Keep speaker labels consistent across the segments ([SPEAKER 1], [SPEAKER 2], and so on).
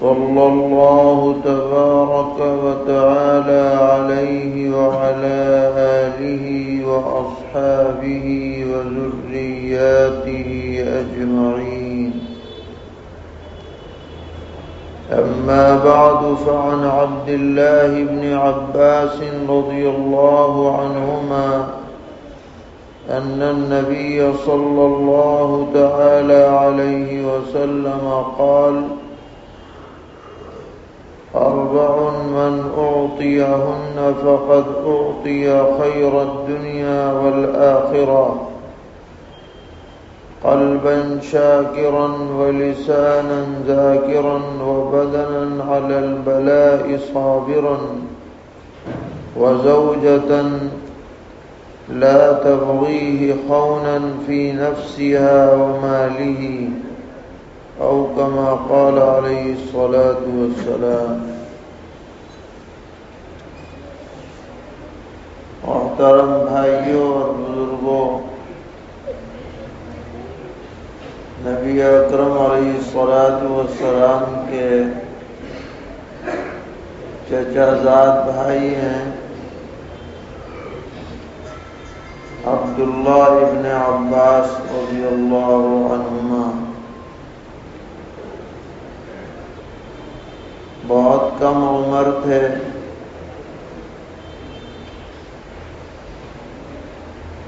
[SPEAKER 1] صلى الله تبارك وتعالى عليه وعلى آله وأصحابه وذرياته أجمعين. أما بعد فعن عبد الله بن عباس رضي الله عنهما أن النبي صلى الله تعالى عليه وسلم قال أربع من أعطيهن فقد أعطي خير الدنيا والآخرة قلبا شاكرا ولسانا ذاكرا وبدنا على البلاء صابرا وزوجة لا تبغيه خونا في نفسها وماله أو كما قال عليه الصلاة والسلام. محترم بھائیوں اور بزرگوں نبی اکرم علیہ الصلاة والسلام کے چچا زاد بھائی ہیں عبداللہ ابن عباس رضی اللہ عنہما. بہت کم عمر تھے۔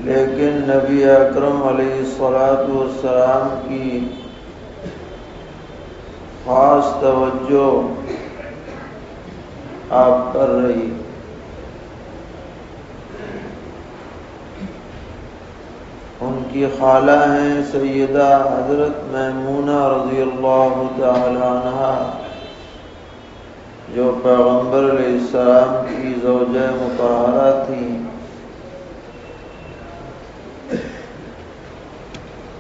[SPEAKER 1] لیکن نبی اکرم علیہ السلاط والسلام کی خاص توجہ آپ پر رہی۔ ان کی خالہ ہیں سیدہ حضرت میمونہ رضی اللہ تعالی عنہ۔ جو پیغمبر علیہ السلام کی زوجہ مطہرہ تھی۔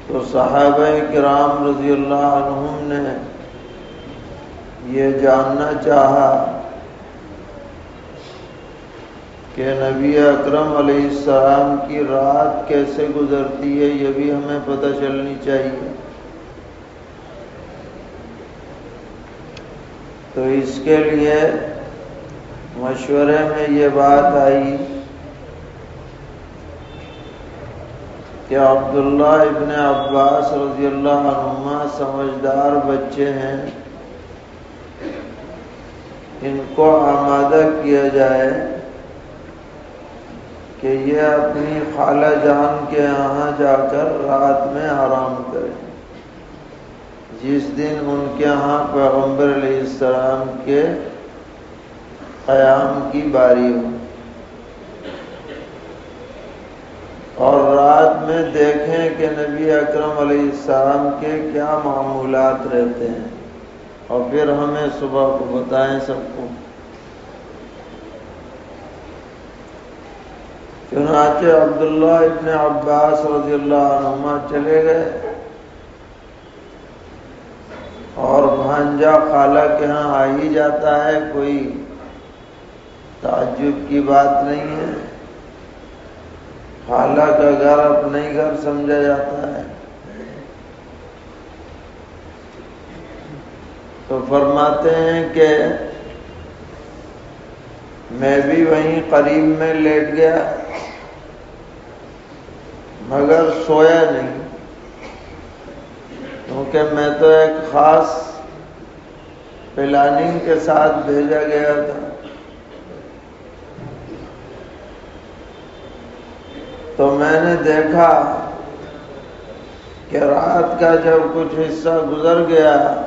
[SPEAKER 1] تو صحابہ کرام رضی اللہ عنہم نے یہ جاننا چاہا کہ نبی اکرم علیہ السلام کی رات کیسے گزرتی ہے، یہ بھی ہمیں پتہ چلنی چاہیے۔ تو اس کے لیے مشورے میں یہ بات آئی کہ عبداللہ ابن عباس رضی اللہ عنہما سمجھدار بچے ہیں۔ ان کو آمادہ کیا جائے کہ یہ اپنی خالہ جان کے یہاں جا کر رات میں آرام کریں جس دن ان کے ہاں پیغمبر علیہ السلام کے قیام کی باری ہو۔ اور رات میں دیکھیں کہ نبی اکرم علیہ السلام کے کیا معمولات رہتے ہیں۔ اور پھر ہمیں صبح کو بتائیں سب کو۔ چنانچہ عبداللہ ابن عباس رضی اللہ عنہما چلے گئے اور بھانجا خالہ کے ہاں آ ہی جاتا ہے، کوئی تعجب کی بات نہیں ہے۔ خالہ کا گھر اپنا ہی گھر سمجھا جاتا ہے۔ تو فرماتے ہیں کہ میں بھی وہیں قریب میں لیٹ گیا، مگر سویا نہیں۔ کیونکہ میں تو ایک خاص پلاننگ کے ساتھ بھیجا گیا تھا۔ تو میں نے دیکھا کہ رات کا جب کچھ حصہ گزر گیا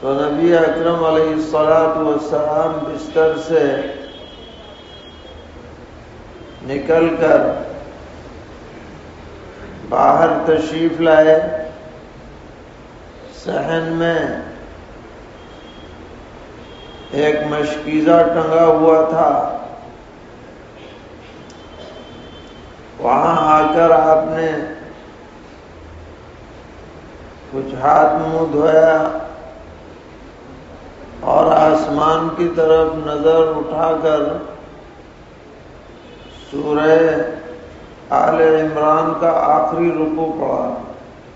[SPEAKER 1] تو نبی اکرم علیہ السلاط والسلام بستر سے نکل کر باہر تشریف لائے۔ صحن میں ایک مشکیزہ ٹنگا ہوا تھا۔ وہاں آ کر آپ نے کچھ ہاتھ منہ دھویا اور آسمان کی طرف نظر اٹھا کر سورہ آل عمران کا آخری رکو پڑا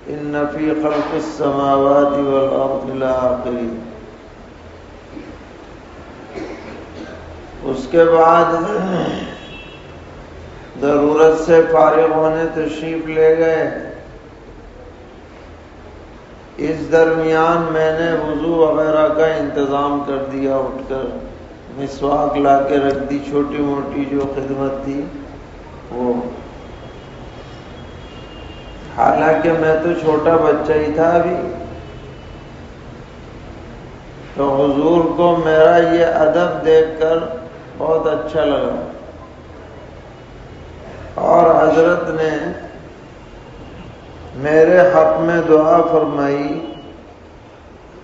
[SPEAKER 1] ان نفی خلق السماوات والارض آخری اس کے بعد ضرورت سے فارغ ہونے تشریف لے گئے۔ اس درمیان میں نے وضو وغیرہ کا انتظام کر دیا، اٹھ کر مسواک لا کے رکھ دی، چھوٹی موٹی جو خدمت تھی وہ۔ حالانکہ میں تو چھوٹا بچہ ہی تھا ابھی۔ تو حضور کو میرا یہ ادب دیکھ کر بہت اچھا لگا۔ اور حضرت نے میرے حق میں دعا فرمائی،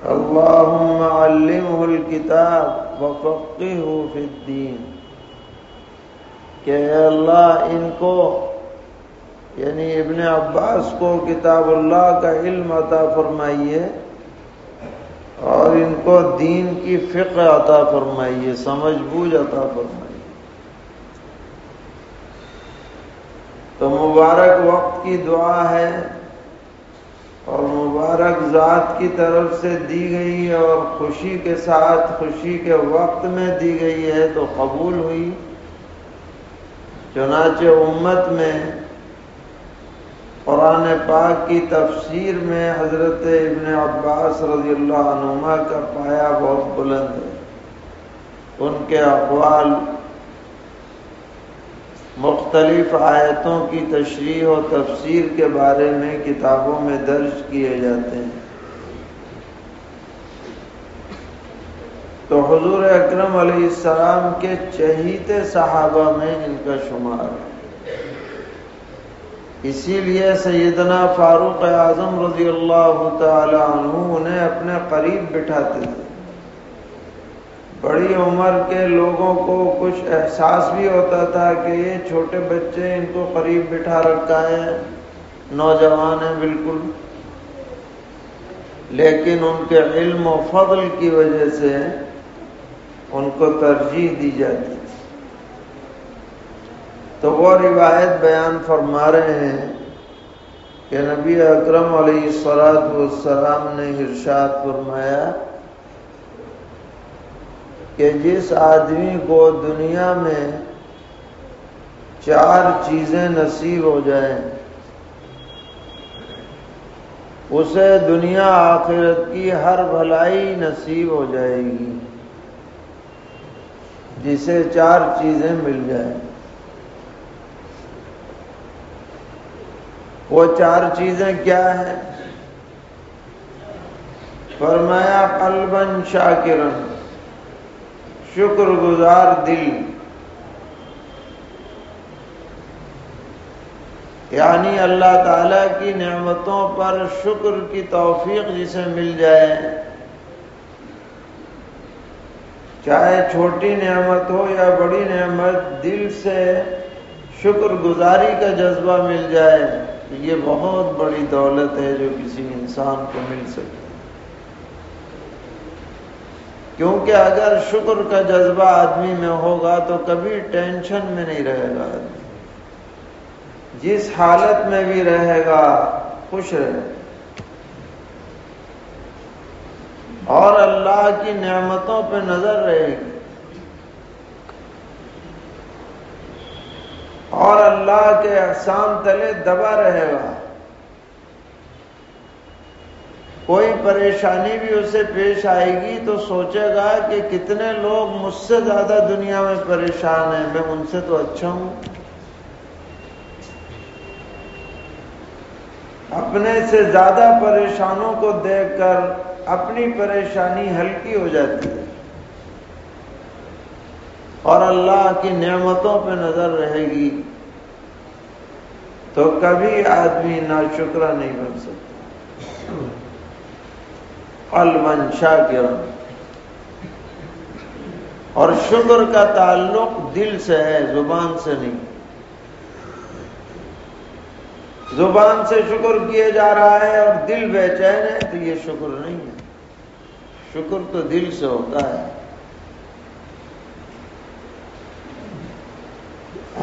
[SPEAKER 1] اللہم علمہ الكتاب وفقہ فی الدین کہ اللہ، ان کو یعنی ابن عباس کو کتاب اللہ کا علم عطا فرمائیے۔ اور ان کو دین کی فقہ عطا فرمائیے، سمجھ بوجھ عطا فرمائیے۔ تو مبارک وقت کی دعا ہے اور مبارک ذات کی طرف سے دی گئی اور خوشی کے ساتھ خوشی کے وقت میں دی گئی ہے تو قبول ہوئی۔ چنانچہ امت میں قرآن پاک کی تفسیر میں حضرت ابن عباس رضی اللہ عنما کا پایا بہت بلند ہے۔ ان کے اقوال مختلف آیتوں کی تشریح و تفسیر کے بارے میں کتابوں میں درج کیے جاتے ہیں۔ تو حضور اکرم علیہ السلام کے چہیتے صحابہ میں ان کا شمار ہے۔ اسی لیے سیدنا فاروق اعظم رضی اللہ تعالی عنہ انہیں اپنے قریب بٹھاتے تھے۔ بڑی عمر کے لوگوں کو کچھ احساس بھی ہوتا تھا کہ یہ چھوٹے بچے ان کو قریب بٹھا رکھا ہے، نوجوان ہیں بالکل۔ لیکن ان کے علم و فضل کی وجہ سے ان کو ترجیح دی جاتی۔ تو وہ روایت بیان فرما رہے ہیں کہ نبی اکرم علیہ سرات والسلام نے ارشاد فرمایا کہ جس آدمی کو دنیا میں چار چیزیں نصیب ہو جائیں، اسے دنیا آخرت کی ہر بھلائی نصیب ہو جائے گی، جسے چار چیزیں مل جائیں۔ وہ چار چیزیں کیا ہیں؟ فرمایا قلبن شاکرن شکر گزار دل۔ یعنی اللہ تعالی کی نعمتوں پر شکر کی توفیق جسے مل جائے۔ چاہے چھوٹی نعمت ہو یا بڑی نعمت، دل سے شکر گزاری کا جذبہ مل جائے۔ یہ بہت بڑی دولت ہے جو کسی انسان کو مل سکے۔ کیونکہ اگر شکر کا جذبہ آدمی میں ہوگا تو کبھی ٹینشن میں نہیں رہے گا آدمی۔ جس حالت میں بھی رہے گا، خوش رہے۔ اور اللہ کی نعمتوں پہ نظر رہے گی۔ اور اللہ کے احسان تلے دبا رہے گا۔ کوئی پریشانی بھی اسے پیش آئے گی تو سوچے گا کہ کتنے لوگ مجھ سے زیادہ دنیا میں پریشان ہیں، میں ان سے تو اچھا ہوں۔ اپنے سے زیادہ پریشانوں کو دیکھ کر اپنی پریشانی ہلکی ہو جاتی ہے۔ اور اللہ کی نعمتوں پہ نظر رہے گی تو کبھی آدمی نا نہیں بن سکتا۔ المن شاکر اور شکر کا تعلق دل سے ہے، زبان سے نہیں۔ زبان سے شکر کیے جا رہا ہے اور دل بے چین ہے تو یہ شکر نہیں ہے۔ شکر تو دل سے ہوتا ہے۔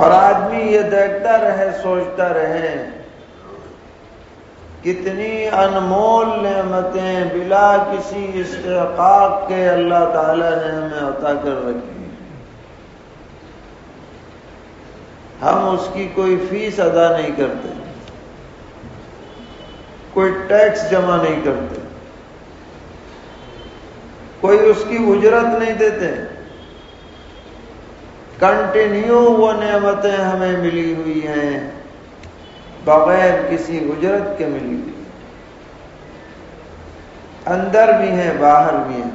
[SPEAKER 1] اور آدمی یہ دیکھتا رہے، سوچتا رہے، کتنی انمول نعمتیں بلا کسی استحقاق کے اللہ تعالی نے ہمیں عطا کر رکھی ہم اس کی کوئی فیس ادا نہیں کرتے، کوئی ٹیکس جمع نہیں کرتے، کوئی اس کی اجرت نہیں دیتے۔ کنٹینیو وہ نعمتیں ہمیں ملی ہوئی ہیں، بغیر کسی اجرت کے ملی ہوئی اندر بھی ہیں، باہر بھی ہیں۔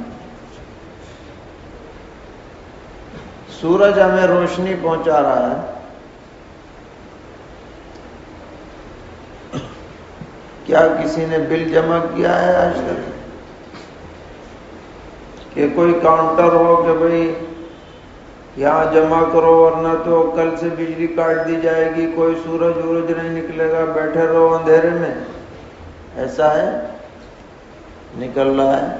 [SPEAKER 1] سورج ہمیں روشنی پہنچا رہا ہے۔ کیا کسی نے بل جمع کیا ہے آج تک؟ کہ کوئی کاؤنٹر ہو کہ بھائی یہاں جمع کرو ورنہ تو کل سے بجلی کاٹ دی جائے گی، کوئی سورج وورج نہیں نکلے گا، بیٹھے رہو اندھیرے میں۔ ایسا ہے؟ نکل رہا ہے،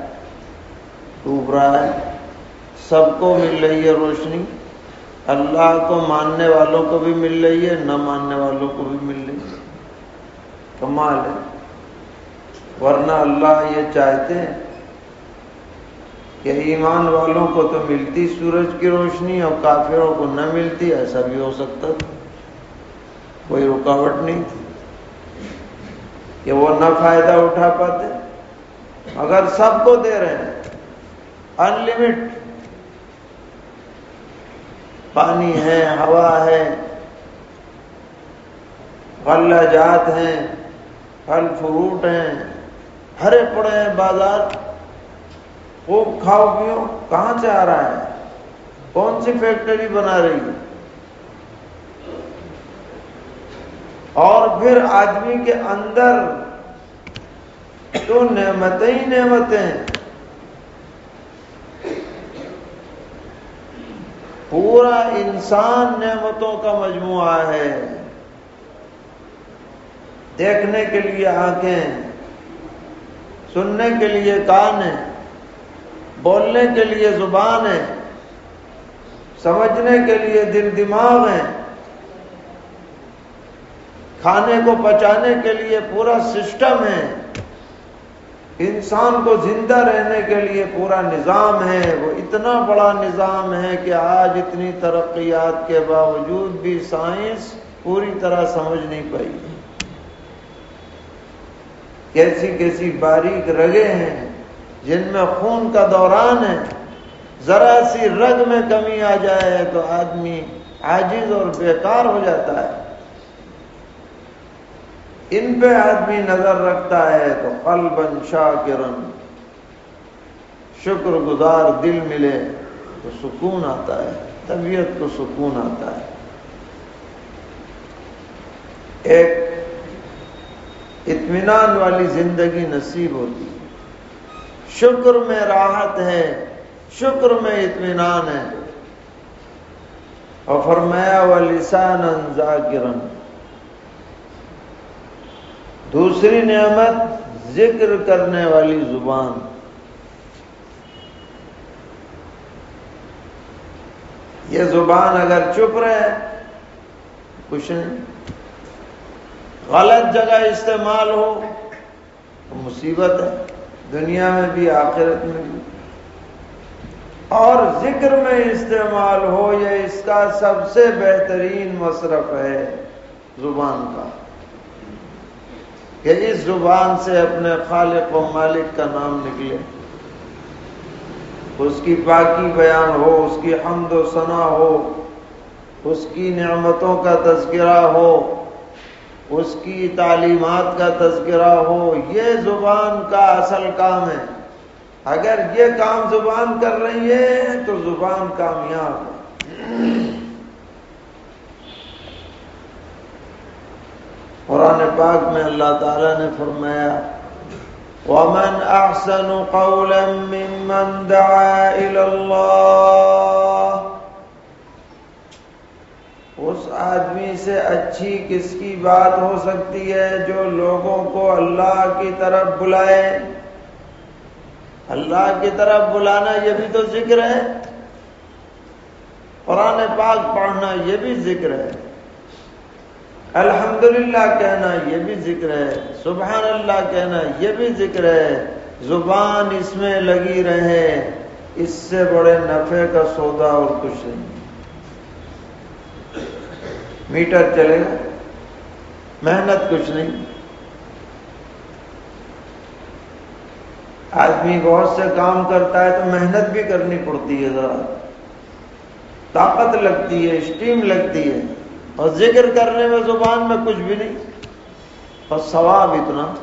[SPEAKER 1] ڈوب رہا ہے۔ سب کو مل رہی ہے روشنی۔ اللہ کو ماننے والوں کو بھی مل رہی ہے، نہ ماننے والوں کو بھی مل رہی ہے۔ کمال ہے۔ ورنہ اللہ یہ چاہتے ہیں کہ ایمان والوں کو تو ملتی سورج کی روشنی اور کافروں کو نہ ملتی، ایسا بھی ہو سکتا تھا۔ کوئی رکاوٹ نہیں تھی کہ وہ نہ فائدہ اٹھا پاتے اگر سب کو دے رہے ہیں۔ انلمٹ پانی ہے، ہوا ہے، غلہ جات ہیں، پھل فروٹ ہیں، ہرے پڑے ہیں بازار۔ خوب کھاؤ پیو، کہاں سے آ رہا ہے؟ کون سی فیکٹری بنا رہی ہے؟ اور پھر آدمی کے اندر تو نعمتیں ہی نعمتیں پورا انسان نعمتوں کا مجموعہ ہے۔ دیکھنے کے لیے آنکھیں، سننے کے لیے کان ہیں بولنے کے لیے زبان ہے، سمجھنے کے لیے دل دماغ ہے۔ کھانے کو پچانے کے لیے پورا سسٹم ہے۔ انسان کو زندہ رہنے کے لیے پورا نظام ہے۔ وہ اتنا بڑا نظام ہے کہ آج اتنی ترقیات کے باوجود بھی سائنس پوری طرح سمجھ نہیں پائی۔ کیسی کیسی باریک رگے ہیں۔ جن میں خون کا دوران ہے، ذرا سی رگ میں کمی آ جائے تو آدمی عاجز اور بیکار ہو جاتا ہے۔ ان پہ آدمی نظر رکھتا ہے تو قلب شاکرن شکر گزار دل ملے تو سکون آتا ہے، طبیعت کو سکون آتا ہے۔ ایک اطمینان والی زندگی نصیب ہوتی۔ ہے شکر میں راحت ہے، شکر میں اطمینان ہے۔ اور فرمایا و لسان ذاکرن دوسری نعمت ذکر کرنے والی زبان۔ یہ زبان اگر چپ رہے کچھ نہیں غلط جگہ استعمال ہو، تو مصیبت ہے۔ دنیا میں بھی، آخرت میں بھی۔ اور ذکر میں استعمال ہو، یہ اس کا سب سے بہترین مصرف ہے زبان کا۔ کہ اس زبان سے اپنے خالق و مالک کا نام نکلے۔ اس کی پاکی بیان ہو، اس کی حمد و ثنا ہو، اس کی نعمتوں کا تذکرہ ہو۔ اس کی تعلیمات کا تذکرہ ہو، یہ زبان کا اصل کام ہے۔ اگر یہ کام زبان کر رہی ہے، تو زبان کامیاب ہے۔ قرآن پاک میں اللہ تعالی نے فرمایا، ومن احسن قولا ممن دعا الى اچھی کس کی بات ہو سکتی ہے جو لوگوں کو اللہ کی طرف بلائے؟ اللہ کی طرف بلانا یہ بھی تو ذکر ہے۔ قرآن پاک پڑھنا یہ بھی ذکر ہے۔ الحمدللہ کہنا یہ بھی ذکر ہے۔ سبحان اللہ کہنا یہ بھی ذکر ہے۔ زبان اس میں لگی رہے۔ اس سے بڑے نفع کا سودا اور کچھ نہیں۔ میٹر چلے گا محنت کچھ نہیں۔ آدمی بہت سے کام کرتا ہے تو محنت بھی کرنی پڑتی ہے ذرا۔ طاقت لگتی ہے اسٹیم لگتی ہے۔ اور ذکر کرنے میں زبان میں کچھ بھی نہیں۔ اور ثواب اتنا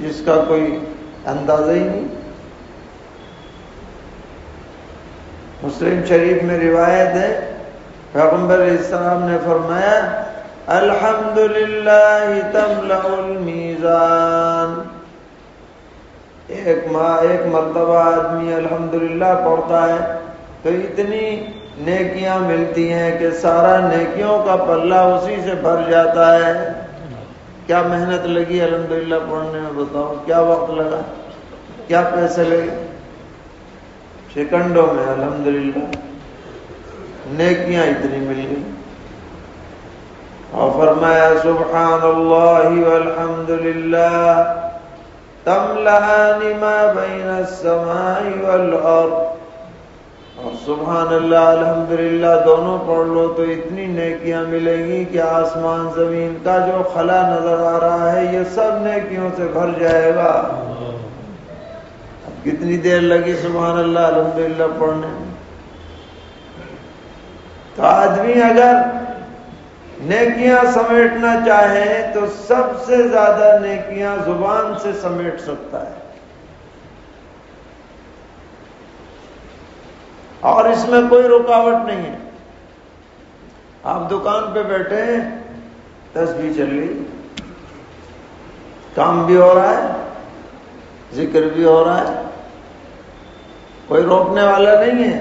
[SPEAKER 1] جس کا کوئی اندازہ ہی نہیں۔ مسلم شریف میں روایت ہے پیغمبر السلام نے فرمایا الحمد للہ المیزان۔ ایک ماں، ایک مرتبہ آدمی الحمدللہ پڑھتا ہے تو اتنی نیکیاں ملتی ہیں کہ سارا نیکیوں کا پلہ اسی سے بھر جاتا ہے۔ کیا محنت لگی الحمدللہ پڑھنے میں؟ بتاؤ، کیا وقت لگا؟ کیا پیسے لگے؟ سیکنڈوں میں الحمدللہ۔ نیکیاں اتنی مل گئی اور فرمایا سبحان اللہ والحمد للہ تملہان ما بین السماء والارض. اور سبحان اللہ الحمدللہ، دونوں پڑھ لو تو اتنی نیکیاں ملیں گی کہ آسمان زمین کا جو خلا نظر آ رہا ہے، یہ سب نیکیوں سے بھر جائے گا۔ کتنی دیر لگی سبحان اللہ الحمدللہ پڑھنے میں؟ تو آدمی اگر نیکیاں سمیٹنا چاہے تو سب سے زیادہ نیکیاں زبان سے سمیٹ سکتا ہے۔ اور اس میں کوئی رکاوٹ نہیں ہے۔ آپ دکان پہ بیٹھے ہیں، تسبیح چل رہی، کام بھی ہو رہا ہے، ذکر بھی ہو رہا ہے، کوئی روکنے والا نہیں ہے۔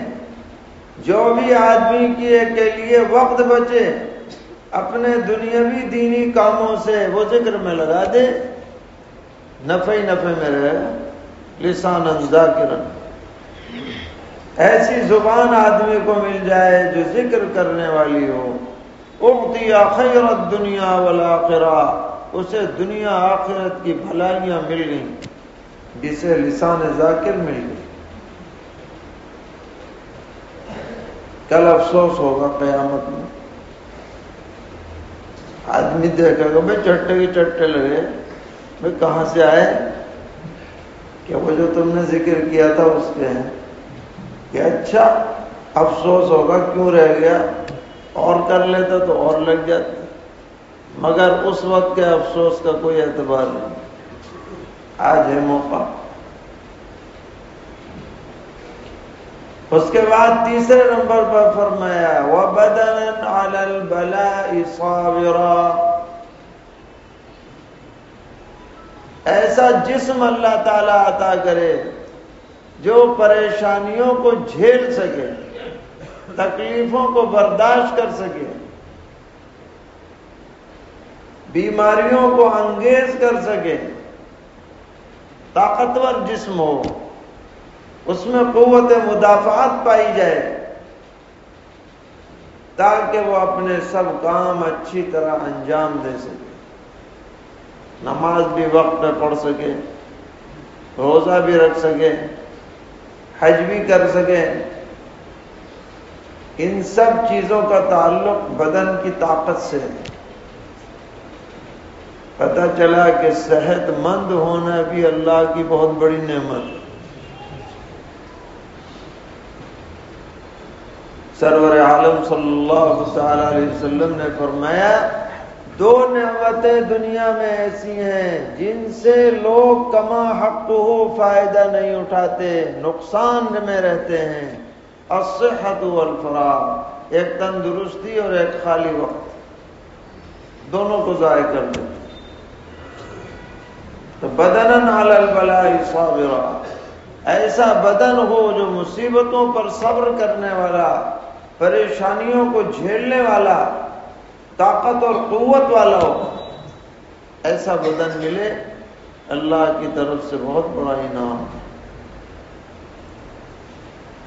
[SPEAKER 1] جو بھی آدمی کے لیے وقت بچے، اپنے دنیاوی دینی کاموں سے وہ ذکر میں لگا دے نفع ہی نفع میں رہے، لسان ذاکرن ایسی زبان آدمی کو مل جائے جو ذکر کرنے والی ہو۔ اغتی خیرت دنیا والآخرہ۔ اسے دنیا آخرت کی بھلائیاں مل گئیں، جسے لسان ذاکر مل گئی کل افسوس ہوگا قیامت میں۔ آدمی دیکھے گا بھائی چٹے کے چٹے لگے بھائی کہاں سے آئے؟ کہ وہ جو تم نے ذکر کیا تھا اس کے ہیں کہ اچھا افسوس ہوگا، کیوں رہ گیا؟ اور کر لیتا تو اور لگ جاتا۔ مگر اس وقت کے افسوس کا کوئی اعتبار نہیں۔ آج ہے موقع۔ اس کے بعد تیسرے نمبر پر فرمایا وہ بدن بلا ایسا جسم اللہ تعالی عطا کرے جو پریشانیوں کو جھیل سکے، تکلیفوں کو برداشت کر سکے، بیماریوں کو انگیز کر سکے، طاقتور جسم ہو۔ اس میں قوت مدافعات پائی جائے۔ تاکہ وہ اپنے سب کام اچھی طرح انجام دے سکے۔ نماز بھی وقت پہ پڑھ سکے، روزہ بھی رکھ سکے، حج بھی کر سکے۔ ان سب چیزوں کا تعلق بدن کی طاقت سے پتہ چلا کہ صحت مند ہونا بھی اللہ کی بہت بڑی نعمت ہے۔ سرور عالم صلی اللہ تعالی علیہ وسلم نے فرمایا، دو نعمتیں دنیا میں ایسی ہیں جن سے لوگ کما حق ہو، فائدہ نہیں اٹھاتے، نقصان میں رہتے ہیں۔ الصحت والفراغ ایک تندرستی اور ایک خالی وقت۔ دونوں کو ضائع کر دیتے تو بدن البلا صابرا۔ ایسا بدن ہو جو مصیبتوں پر صبر کرنے والا، پریشانیوں کو جھیلنے والا، طاقت اور قوت والا ہو۔ ایسا بدن ملے اللہ کی طرف سے بہت بڑا انعام۔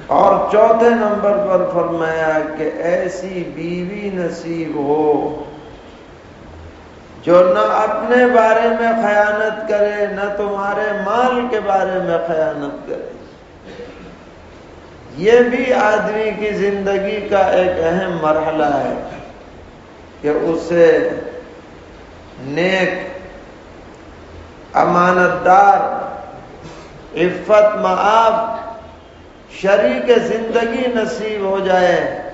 [SPEAKER 1] اور چوتھے نمبر پر فرمایا کہ ایسی بیوی نصیب ہو۔ جو نہ اپنے بارے میں خیانت کرے، نہ تمہارے مال کے بارے میں خیانت کرے۔ یہ بھی آدمی کی زندگی کا ایک اہم مرحلہ ہے کہ اسے نیک امانت دار عفت، معاف، شریک زندگی نصیب ہو جائے۔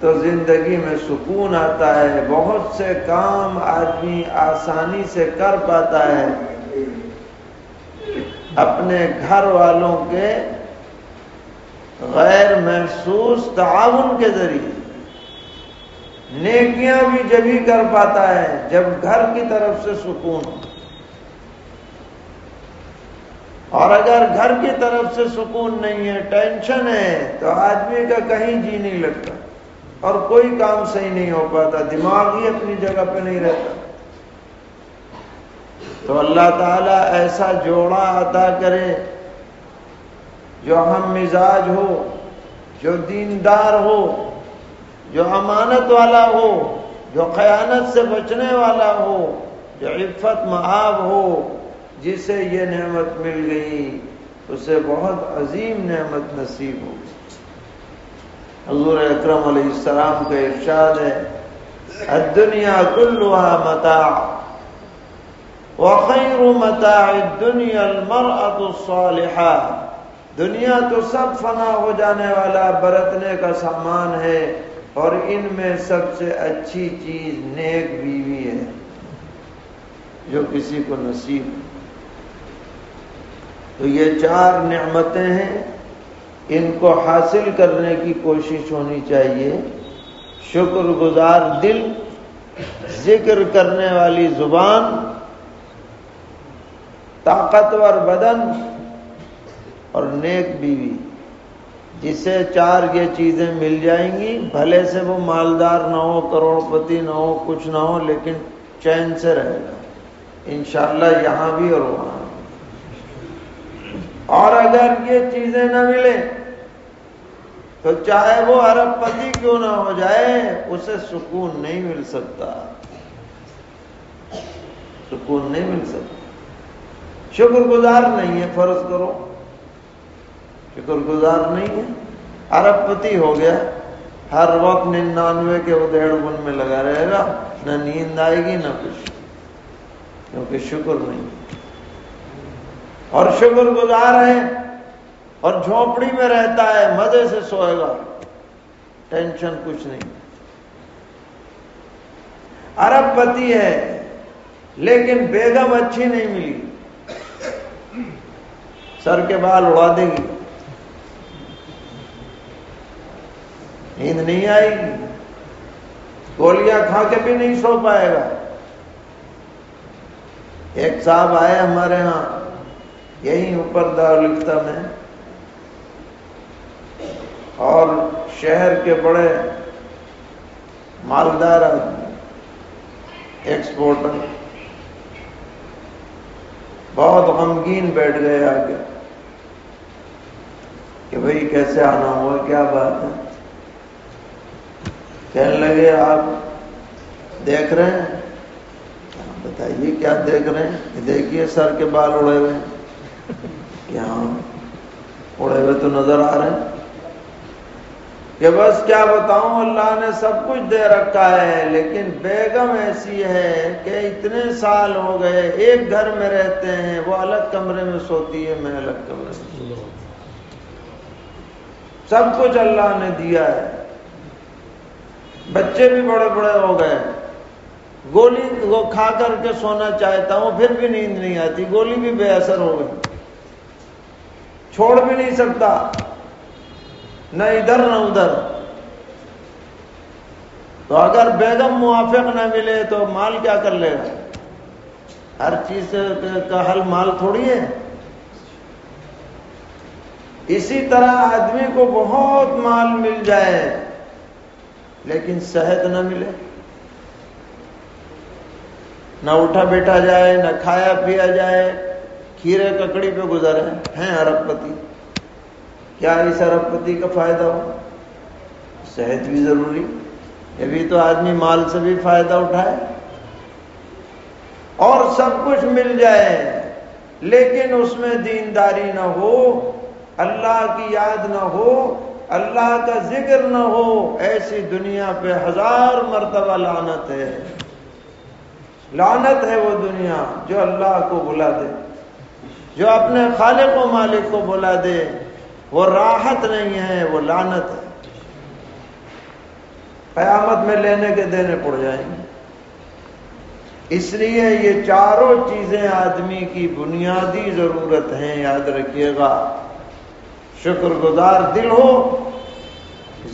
[SPEAKER 1] تو زندگی میں سکون آتا ہے، بہت سے کام آدمی آسانی سے کر پاتا ہے۔ اپنے گھر والوں کے غیر محسوس تعاون کے ذریعے۔ نیکیاں بھی جبھی کر پاتا ہے، جب گھر کی طرف سے سکون۔ اور اگر گھر کی طرف سے سکون نہیں ہے، ٹینشن ہے، تو آدمی کا کہیں جی نہیں لگتا۔ اور کوئی کام صحیح نہیں ہو پاتا، دماغ ہی اپنی جگہ پہ نہیں رہتا۔ تو اللہ تعالیٰ ایسا جوڑا عطا کرے جو ہم مزاج ہو، جو دیندار ہو، جو امانت والا ہو، جو خیانت سے بچنے والا ہو، جو عفت محاب ہو، جسے یہ نعمت مل گئی، اسے بہت عظیم نعمت نصیب ہو حضور اکرم علیہ السلام کا ارشاد ہے، الدنیا کلها متاع وخیر متاع الدنیا المرأة الصالحہ۔ دنیا تو سب فنا ہو جانے والا، برتنے کا سامان ہے اور ان میں سب سے اچھی چیز نیک بیوی ہے۔ جو کسی کو نصیب۔ تو یہ چار نعمتیں ہیں۔ ان کو حاصل کرنے کی کوشش ہونی چاہیے۔ شکر گزار دل، ذکر کرنے والی زبان، طاقتور بدن اور نیک بیوی، جسے چار یہ چیزیں مل جائیں گی۔ بھلے سے وہ مالدار نہ ہو کروڑ پتی نہ ہو، کچھ نہ ہو، لیکن چین سے رہے گا۔ انشاءاللہ یہاں بھی اور وہاں۔ اور اگر یہ چیزیں نہ ملیں تو چاہے وہ ارب پتی کیوں نہ ہو جائے، اسے سکون نہیں مل سکتا۔ سکون نہیں مل سکتا۔ شکر گزار نہیں ہے، فرض کرو۔ شکر گزار نہیں ہے۔ ارب پتی ہو گیا۔ ہر وقت ننانوے کے ادھیڑ بن میں لگا رہے گا۔ نہ نیند آئے گی، نہ کچھ۔ کیونکہ شکر نہیں۔ اور شکر گزار ہے۔ اور جھونپڑی میں رہتا ہے، مزے سے سوئے گا۔ ٹینشن کچھ نہیں۔ ارب پتی ہے، لیکن بیگم اچھی نہیں ملی۔ سر کے بال اڑا دے گی۔ نیند نہیں آئے گی۔ گولیاں کھا کے بھی نہیں سو پائے گا۔ ایک صاحب آئے ہمارے ہاں یہی اوپر دار لکھتا میں۔ اور شہر کے بڑے مالدار آدمی ایکسپورٹر بہت غمگین بیٹھ گئے آگے کہ بھئی کیسے آنا ہوا، کیا بات ہے؟ کہنے لگے، آپ دیکھ رہے ہیں؟ بتائیے، کیا دیکھ رہے ہیں؟ دیکھیے، سر کے بال اڑے ہوئے کیا اڑے ہوئے تو نظر آ رہے ہیں؟ کہ بس کیا بتاؤں، اللہ نے سب کچھ دے رکھا ہے، لیکن بیگم ایسی ہے کہ اتنے سال ہو گئے، ایک گھر میں رہتے ہیں، وہ الگ کمرے میں سوتی ہے، میں الگ کمرے میں سوتی سب کچھ اللہ نے دیا ہے۔ بچے بھی بڑے بڑے ہو گئے۔ گولی وہ کھا کر کے سونا چاہتا ہوں، پھر بھی نیند نہیں آتی، گولی بھی بے اثر ہو گئی۔ چھوڑ بھی نہیں سکتا۔ نہ ادھر نہ ادھر۔ تو اگر بیگم موافق نہ ملے تو مال کیا کر لے گا؟ ہر چیز کا حل مال تھوڑی ہے۔ اسی طرح آدمی کو بہت مال مل جائے لیکن صحت نہ ملے۔ نہ اٹھا بیٹھا جائے، نہ کھایا پیا جائے، کھیرے ککڑی پہ گزرے ہیں۔ ارب پتی کیا اس ارب پتی کا فائدہ ہو؟ صحت بھی ضروری۔ ابھی تو آدمی مال سے بھی فائدہ اٹھائے۔ اور سب کچھ مل جائے، لیکن اس میں دینداری نہ ہو، اللہ کی یاد نہ ہو، اللہ کا ذکر نہ ہو، ایسی دنیا پہ ہزار مرتبہ لانت ہے۔ لانت ہے وہ دنیا جو اللہ کو بلا دے، جو اپنے خالق و مالک کو بلا دے۔ وہ راحت نہیں ہے، وہ لانت ہے۔ قیامت میں لینے کے دینے پڑ جائیں گے۔ اس لیے یہ چاروں چیزیں آدمی کی بنیادی ضرورت ہیں، یاد رکھیے گا۔ شکر گزار دل ہو،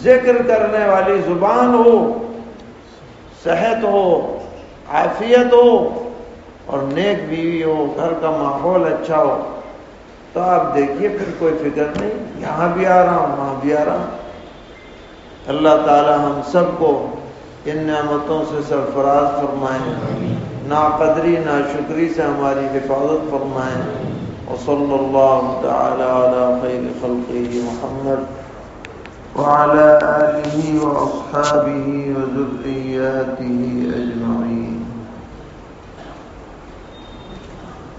[SPEAKER 1] ذکر کرنے والی زبان ہو، صحت ہو، عافیت ہو، اور نیک بیوی ہو، گھر کا ماحول اچھا ہو۔ تو آپ دیکھیے، پھر کوئی فکر نہیں، یہاں بھی آ رہا ہوں، وہاں بھی آ رہا ہوں۔ اللہ تعالی ہم سب کو ان نعمتوں سے سرفراز فرمائیں نا قدری، نا شکری سے ہماری حفاظت فرمائیں وصلی اللہ تعالی علی خیر خلقه محمد وعلى آله وأصحابه وذرياته أجمعين